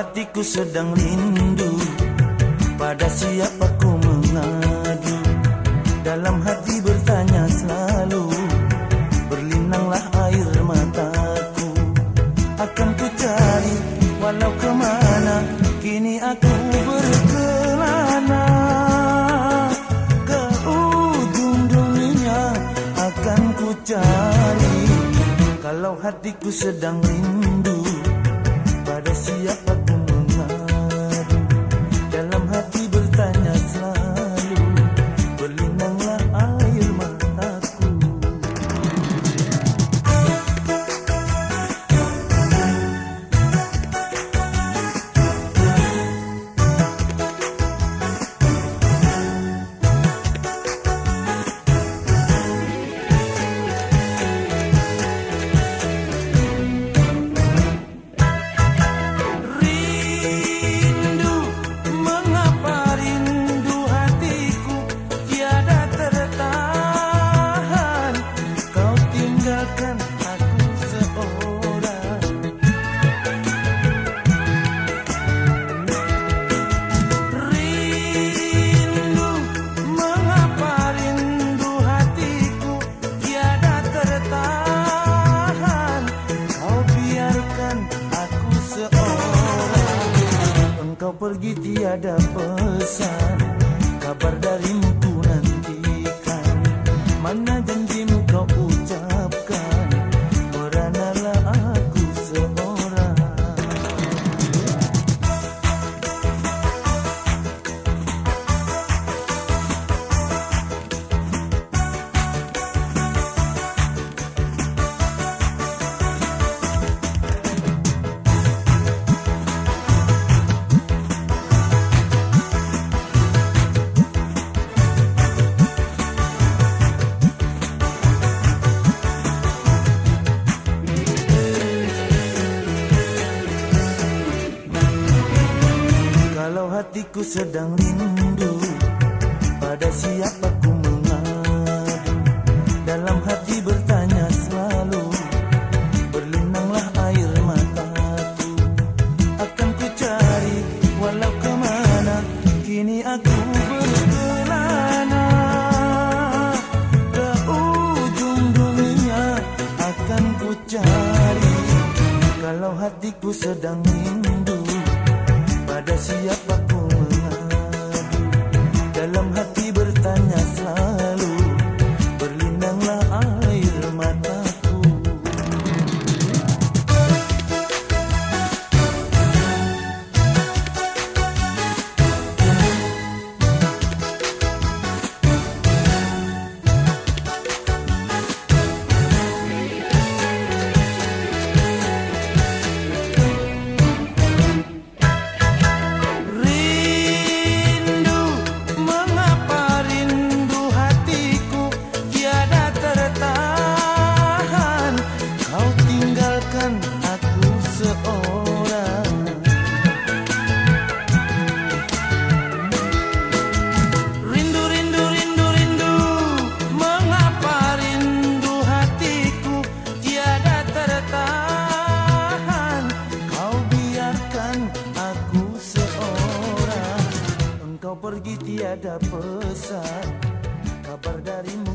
hatiku sedang rindu. Pada siapa ku mengadu? Dalam hati bertanya selalu. Berlinanglah air mataku. Akan ku cari walau ke mana. Kini aku berkelana. Ke ujung dunia akan ku cari. Kalau hatiku sedang rindu pada siapa Engkau pergi tiada pesan. Kabar darimu ku nantikan. Mana janjimu Hatiku sedang rindu Pada siapa ku mengadu. Dalam hati bertanya selalu Berlinanglah air mataku Akan ku cari walau ke mana Kini aku berkelana Ke ujung dunia akan ku cari. Kalau hatiku sedang rindu pada siapa tiada pesan. Kabar darimu